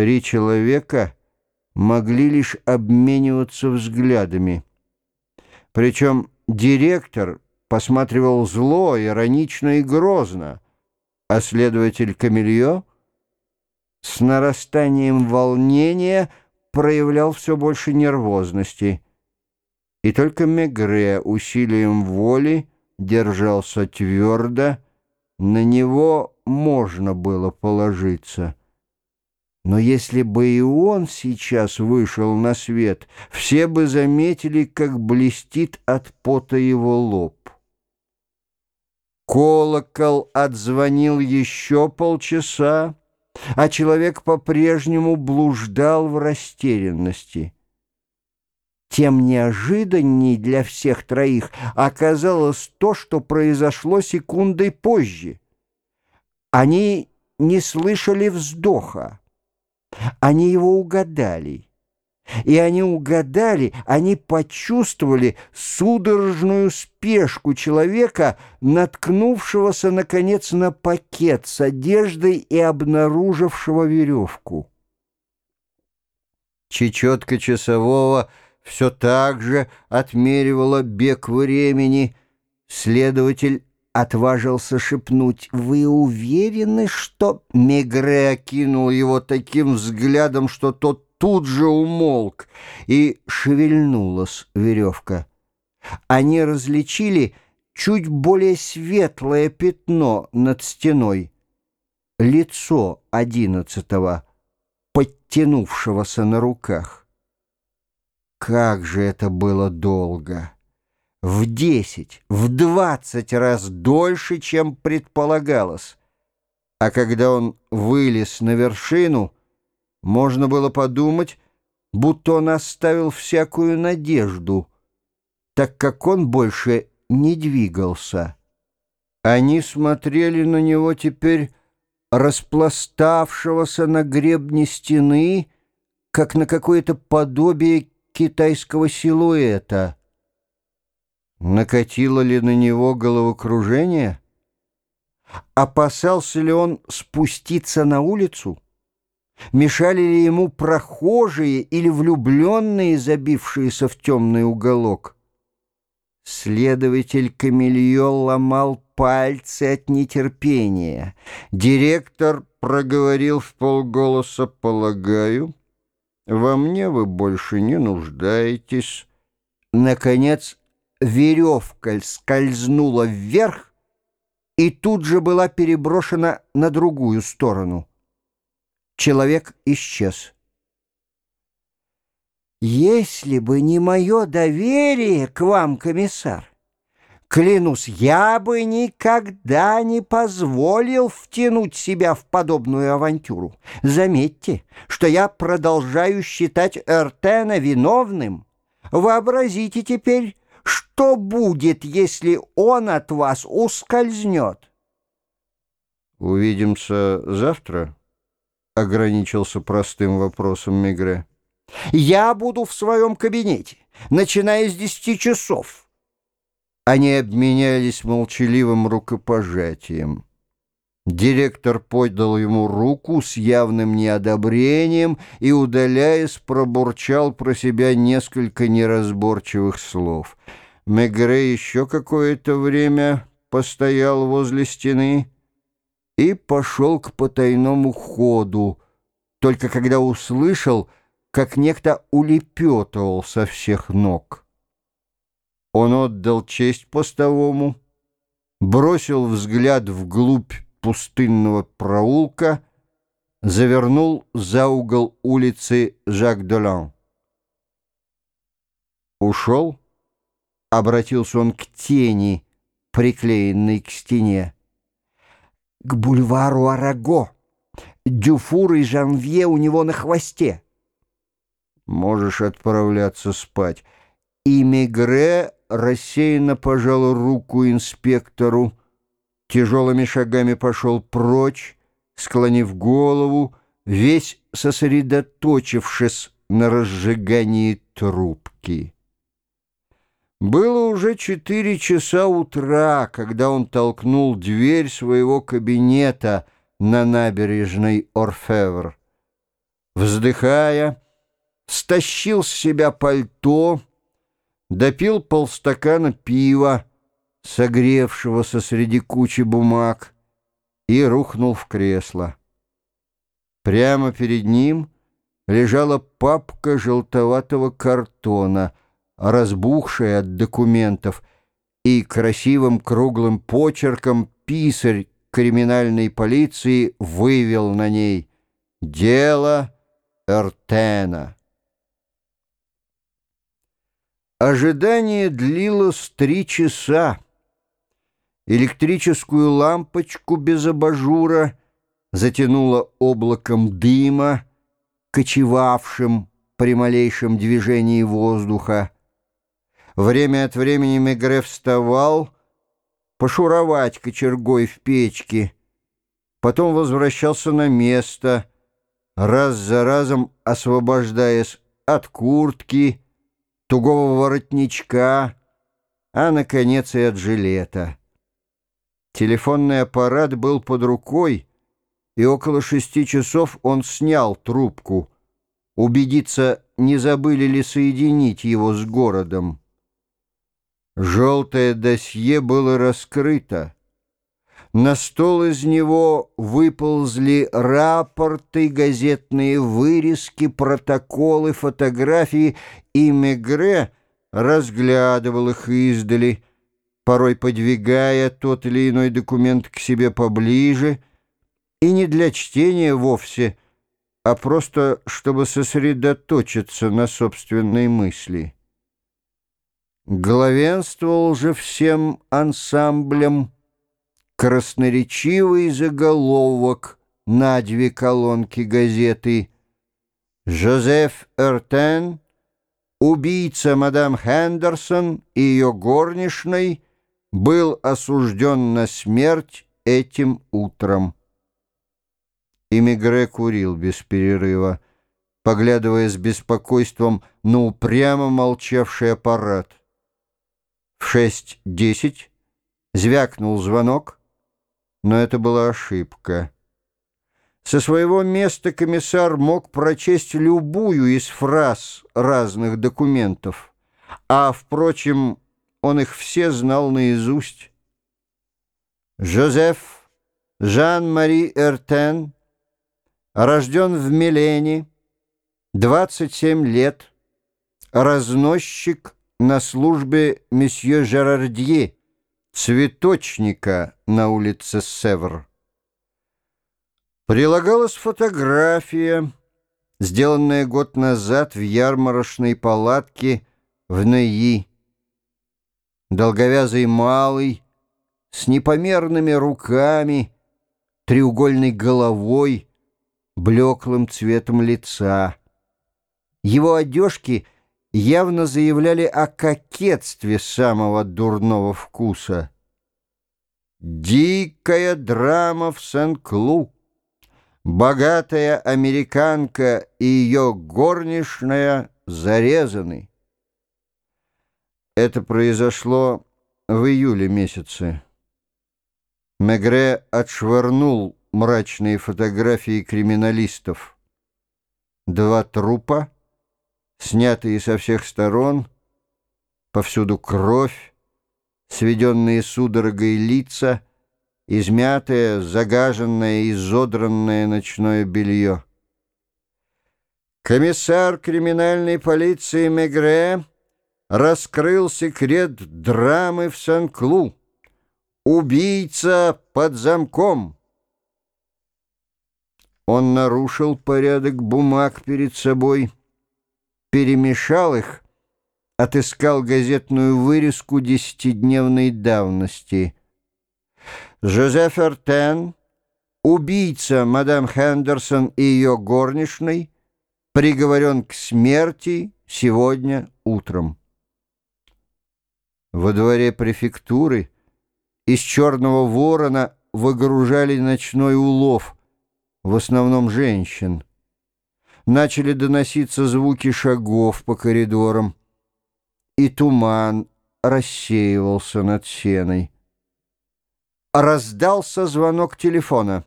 Три человека могли лишь обмениваться взглядами. Причем директор посматривал зло, иронично и грозно, а следователь Камильо с нарастанием волнения проявлял все больше нервозности. И только Мегре усилием воли держался твердо, на него можно было положиться. Но если бы и он сейчас вышел на свет, все бы заметили, как блестит от пота его лоб. Колокол отзвонил еще полчаса, а человек по-прежнему блуждал в растерянности. Тем неожиданней для всех троих оказалось то, что произошло секундой позже. Они не слышали вздоха. Они его угадали. И они угадали, они почувствовали судорожную спешку человека, наткнувшегося, наконец, на пакет с одеждой и обнаружившего веревку. Чечетка часового все так же отмеривала бег времени. Следователь отважился шепнуть. «Вы уверены, что...» Мегре окинул его таким взглядом, что тот тут же умолк, и шевельнулась веревка. Они различили чуть более светлое пятно над стеной. Лицо одиннадцатого, подтянувшегося на руках. Как же это было долго! В десять, в двадцать раз дольше, чем предполагалось. А когда он вылез на вершину, можно было подумать, будто он оставил всякую надежду, так как он больше не двигался. Они смотрели на него теперь распластавшегося на гребне стены, как на какое-то подобие китайского силуэта — Накатило ли на него головокружение? Опасался ли он спуститься на улицу? Мешали ли ему прохожие или влюбленные, забившиеся в темный уголок? Следователь Камильо ломал пальцы от нетерпения. Директор проговорил в полголоса «Полагаю, во мне вы больше не нуждаетесь». Наконец веревка скользнула вверх и тут же была переброшена на другую сторону. Человек исчез. «Если бы не мое доверие к вам, комиссар, клянусь, я бы никогда не позволил втянуть себя в подобную авантюру. Заметьте, что я продолжаю считать Эртена виновным. Вообразите теперь, что будет, если он от вас ускользнет? «Увидимся завтра?» — ограничился простым вопросом Мигре. «Я буду в своем кабинете, начиная с десяти часов». Они обменялись молчаливым рукопожатием. Директор подал ему руку с явным неодобрением и, удаляясь, пробурчал про себя несколько неразборчивых слов. Мегре еще какое-то время постоял возле стены и пошел к потайному ходу, только когда услышал, как некто улепетывал со всех ног. Он отдал честь постовому, бросил взгляд вглубь пустынного проулка завернул за угол улицы Жак-Долан. «Ушел?» — обратился он к тени, приклеенной к стене. «К бульвару Араго. Дюфур и Жанвье у него на хвосте». «Можешь отправляться спать». И Мегре рассеянно пожал руку инспектору, тяжелыми шагами пошел прочь, склонив голову, весь сосредоточившись на разжигании трубки. Было уже четыре часа утра, когда он толкнул дверь своего кабинета на набережной Орфевр. Вздыхая, стащил с себя пальто, допил полстакана пива, согревшегося среди кучи бумаг, и рухнул в кресло. Прямо перед ним лежала папка желтоватого картона, разбухшая от документов, и красивым круглым почерком писарь криминальной полиции вывел на ней «Дело Эртена». Ожидание длилось три часа. Электрическую лампочку без абажура затянуло облаком дыма, кочевавшим при малейшем движении воздуха. Время от времени Мегре вставал, пошуровать кочергой в печке, потом возвращался на место, раз за разом освобождаясь от куртки, тугого воротничка, а, наконец, и от жилета. Телефонный аппарат был под рукой, и около шести часов он снял трубку, убедиться, не забыли ли соединить его с городом. Желтое досье было раскрыто. На стол из него выползли рапорты, газетные вырезки, протоколы, фотографии, и Мегре разглядывал их издали, порой подвигая тот или иной документ к себе поближе, и не для чтения вовсе, а просто чтобы сосредоточиться на собственной мысли. Главенствовал же всем ансамблем красноречивый заголовок на две колонки газеты «Жозеф Эртен, убийца мадам Хендерсон и ее горничной, был осужден на смерть этим утром». И Мегре курил без перерыва, поглядывая с беспокойством на упрямо молчавший аппарат. В шесть десять звякнул звонок, но это была ошибка. Со своего места комиссар мог прочесть любую из фраз разных документов, а, впрочем, он их все знал наизусть. Жозеф Жан-Мари Эртен рожден в Милене, 27 лет, разносчик на службе месье Жерардье, цветочника на улице Севр. Прилагалась фотография, сделанная год назад в ярмарочной палатке в Неи. Долговязый малый, с непомерными руками, треугольной головой, блеклым цветом лица. Его одежки — явно заявляли о кокетстве самого дурного вкуса. Дикая драма в Сен-Клу. Богатая американка и ее горничная зарезаны. Это произошло в июле месяце. Мегре отшвырнул мрачные фотографии криминалистов. Два трупа — снятые со всех сторон, повсюду кровь, сведенные судорогой лица, измятое, загаженное, изодранное ночное белье. Комиссар криминальной полиции Мегре раскрыл секрет драмы в Сан-Клу. Убийца под замком. Он нарушил порядок бумаг перед собой перемешал их, отыскал газетную вырезку десятидневной давности. Жозеф Эртен, убийца мадам Хендерсон и ее горничной, приговорен к смерти сегодня утром. Во дворе префектуры из черного ворона выгружали ночной улов, в основном женщин начали доноситься звуки шагов по коридорам, и туман рассеивался над сеной. Раздался звонок телефона.